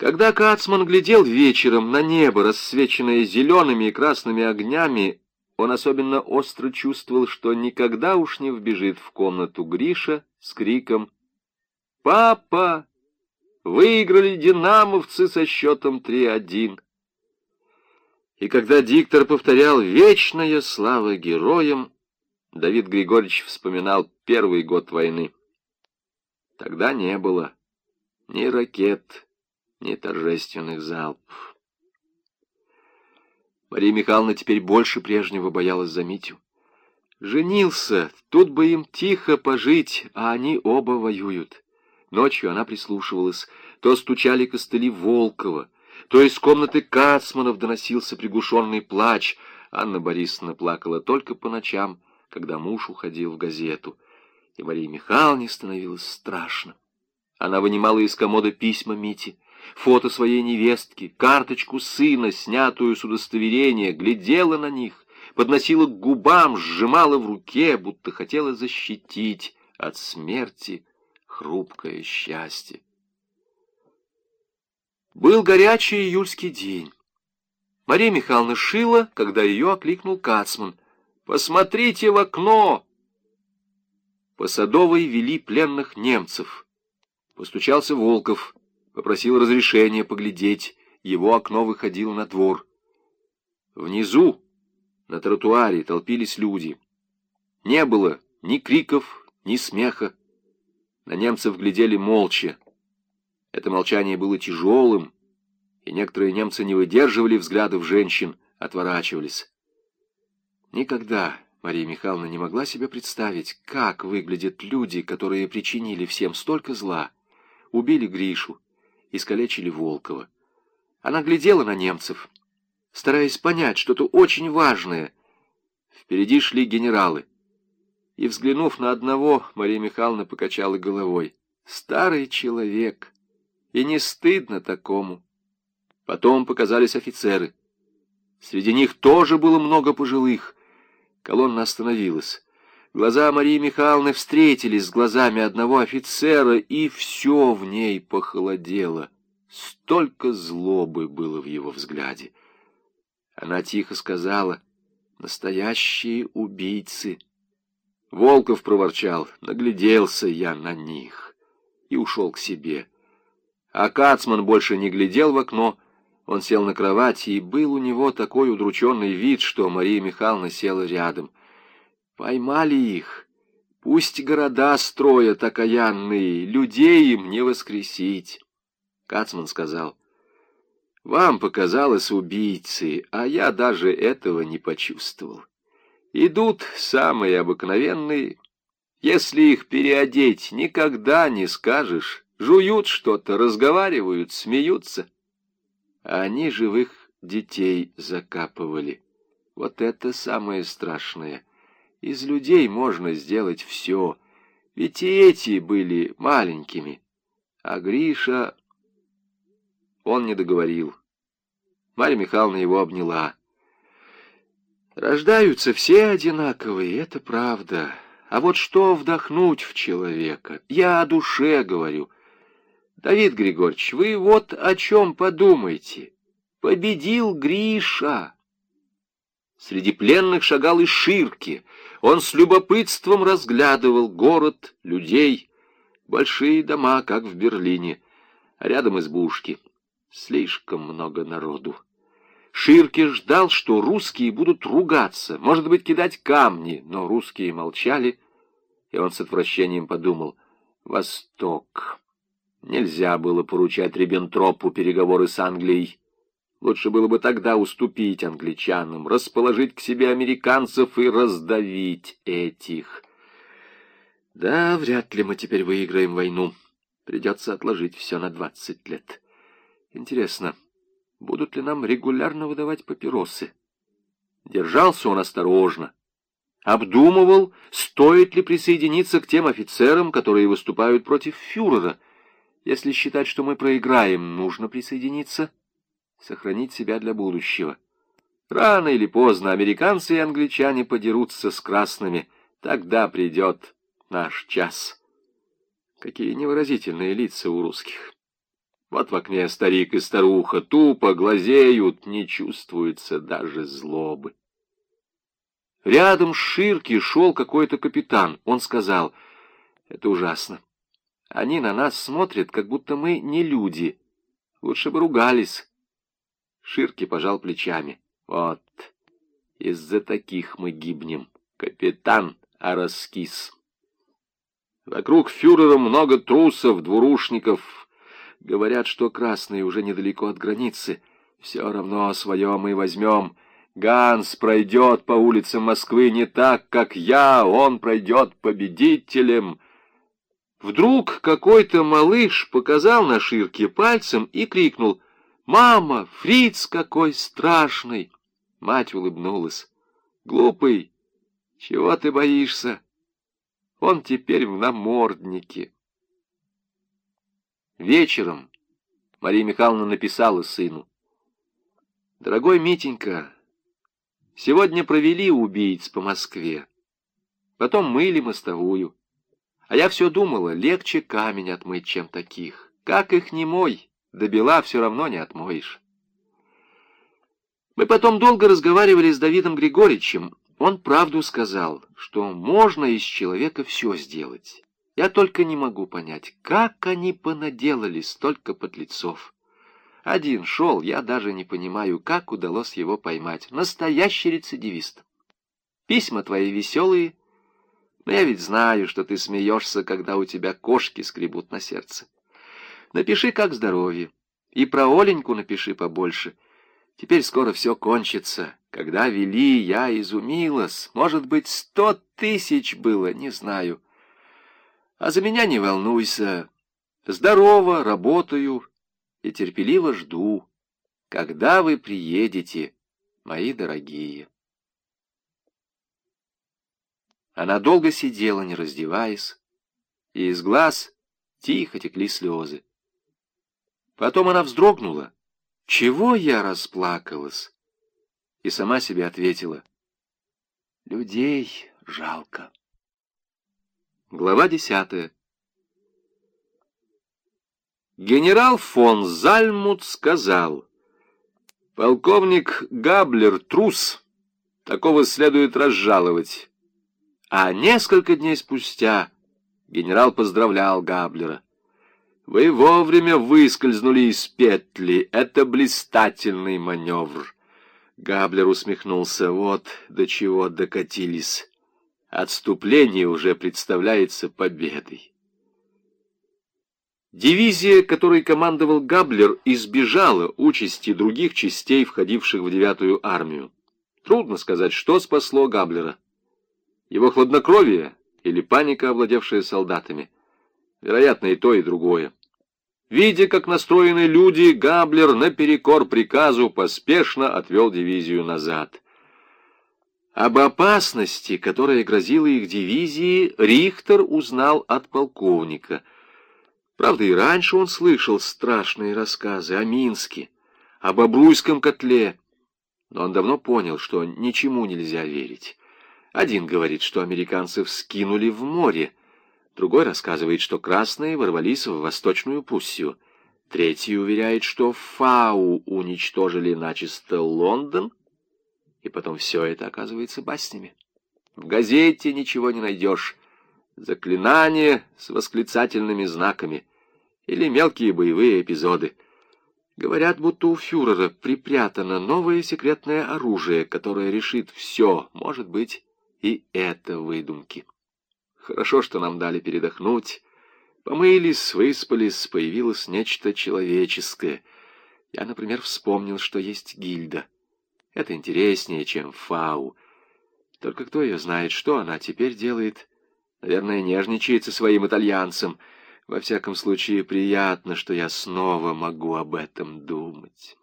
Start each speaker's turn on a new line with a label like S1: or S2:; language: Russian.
S1: Когда Кацман глядел вечером на небо, рассвеченное зелеными и красными огнями, он особенно остро чувствовал, что никогда уж не вбежит в комнату Гриша с криком «Папа! Выиграли динамовцы со счетом 3-1!» И когда диктор повторял «Вечная слава героям», Давид Григорьевич вспоминал первый год войны. Тогда не было ни ракет, ни торжественных залпов. Мария Михайловна теперь больше прежнего боялась за Митю. Женился, тут бы им тихо пожить, а они оба воюют. Ночью она прислушивалась, то стучали костыли Волкова, то из комнаты Кацманов доносился приглушенный плач. Анна Борисовна плакала только по ночам, когда муж уходил в газету. И Марии Михайловне становилось страшно. Она вынимала из комода письма Мити, фото своей невестки, карточку сына, снятую с удостоверения, глядела на них, подносила к губам, сжимала в руке, будто хотела защитить от смерти хрупкое счастье. Был горячий июльский день. Мария Михайловна шила, когда ее окликнул Кацман. «Посмотрите в окно!» По Садовой вели пленных немцев. Постучался Волков, попросил разрешения поглядеть. Его окно выходило на двор. Внизу, на тротуаре, толпились люди. Не было ни криков, ни смеха. На немцев глядели молча. Это молчание было тяжелым, и некоторые немцы не выдерживали взглядов женщин, отворачивались. Никогда Мария Михайловна не могла себе представить, как выглядят люди, которые причинили всем столько зла. Убили Гришу, искалечили Волкова. Она глядела на немцев, стараясь понять что-то очень важное. Впереди шли генералы. И, взглянув на одного, Мария Михайловна покачала головой. Старый человек. И не стыдно такому. Потом показались офицеры. Среди них тоже было много пожилых. Колонна остановилась. Глаза Марии Михайловны встретились с глазами одного офицера, и все в ней похолодело. Столько злобы было в его взгляде. Она тихо сказала, «Настоящие убийцы». Волков проворчал, нагляделся я на них и ушел к себе. А Кацман больше не глядел в окно, он сел на кровати, и был у него такой удрученный вид, что Мария Михайловна села рядом. Поймали их. Пусть города строят окаянные, людей им не воскресить. Кацман сказал, «Вам показалось убийцы, а я даже этого не почувствовал. Идут самые обыкновенные. Если их переодеть, никогда не скажешь. Жуют что-то, разговаривают, смеются. Они живых детей закапывали. Вот это самое страшное. Из людей можно сделать все. Ведь и эти были маленькими. А Гриша... Он не договорил. Марья Михайловна его обняла. Рождаются все одинаковые, это правда. А вот что вдохнуть в человека? Я о душе говорю. Давид Григорьевич, вы вот о чем подумайте. Победил Гриша. Среди пленных шагал и Ширки. Он с любопытством разглядывал город, людей, большие дома, как в Берлине, а рядом избушки. Слишком много народу. Ширки ждал, что русские будут ругаться, может быть, кидать камни, но русские молчали, и он с отвращением подумал, «Восток». Нельзя было поручать Риббентропу переговоры с Англией. Лучше было бы тогда уступить англичанам, расположить к себе американцев и раздавить этих. Да, вряд ли мы теперь выиграем войну. Придется отложить все на двадцать лет. Интересно, будут ли нам регулярно выдавать папиросы. Держался он осторожно. Обдумывал, стоит ли присоединиться к тем офицерам, которые выступают против фюрера. Если считать, что мы проиграем, нужно присоединиться, сохранить себя для будущего. Рано или поздно американцы и англичане подерутся с красными. Тогда придет наш час. Какие невыразительные лица у русских. Вот в окне старик и старуха тупо глазеют, не чувствуется даже злобы. Рядом с Ширки шел какой-то капитан. Он сказал, это ужасно. Они на нас смотрят, как будто мы не люди. Лучше бы ругались. Ширки пожал плечами. Вот, из-за таких мы гибнем. Капитан Араскис. Вокруг фюрера много трусов, двурушников. Говорят, что красные уже недалеко от границы. Все равно свое мы возьмем. Ганс пройдет по улицам Москвы не так, как я. Он пройдет победителем. Вдруг какой-то малыш показал на ширке пальцем и крикнул «Мама, фриц какой страшный!» Мать улыбнулась. «Глупый, чего ты боишься? Он теперь в наморднике». Вечером Мария Михайловна написала сыну. «Дорогой Митенька, сегодня провели убийц по Москве. Потом мыли мостовую. А я все думала, легче камень отмыть, чем таких. Как их не мой, до бела все равно не отмоешь. Мы потом долго разговаривали с Давидом Григорьевичем. Он правду сказал, что можно из человека все сделать. Я только не могу понять, как они понаделали столько подлецов. Один шел, я даже не понимаю, как удалось его поймать. Настоящий рецидивист. Письма твои веселые, но я ведь знаю, что ты смеешься, когда у тебя кошки скребут на сердце. Напиши, как здоровье. И про Оленьку напиши побольше. Теперь скоро все кончится. Когда вели, я изумилась. Может быть, сто тысяч было, не знаю. А за меня не волнуйся. Здорово, работаю и терпеливо жду, когда вы приедете, мои дорогие. Она долго сидела, не раздеваясь, и из глаз тихо текли слезы. Потом она вздрогнула. «Чего я расплакалась?» И сама себе ответила. «Людей жалко». Глава десятая. Генерал фон Зальмут сказал, «Полковник Габлер трус, такого следует разжаловать». А несколько дней спустя генерал поздравлял Габлера. «Вы вовремя выскользнули из петли. Это блистательный маневр». Габлер усмехнулся. «Вот до чего докатились. Отступление уже представляется победой». Дивизия, которой командовал Габлер, избежала участи других частей, входивших в девятую армию. Трудно сказать, что спасло Габлера. Его хладнокровие или паника, овладевшая солдатами? Вероятно, и то, и другое. Видя, как настроены люди, Габлер наперекор приказу поспешно отвел дивизию назад. Об опасности, которая грозила их дивизии, Рихтер узнал от полковника. Правда, и раньше он слышал страшные рассказы о Минске, об Обруйском котле, но он давно понял, что ничему нельзя верить. Один говорит, что американцев скинули в море, другой рассказывает, что красные ворвались в Восточную Пруссию, третий уверяет, что Фау уничтожили начисто Лондон, и потом все это оказывается баснями. В газете ничего не найдешь. Заклинания с восклицательными знаками или мелкие боевые эпизоды. Говорят, будто у фюрера припрятано новое секретное оружие, которое решит все, может быть, и это выдумки. Хорошо, что нам дали передохнуть. Помылись, выспались, появилось нечто человеческое. Я, например, вспомнил, что есть гильда. Это интереснее, чем фау. Только кто ее знает, что она теперь делает? Наверное, нежничает со своим итальянцем. Во всяком случае, приятно, что я снова могу об этом думать».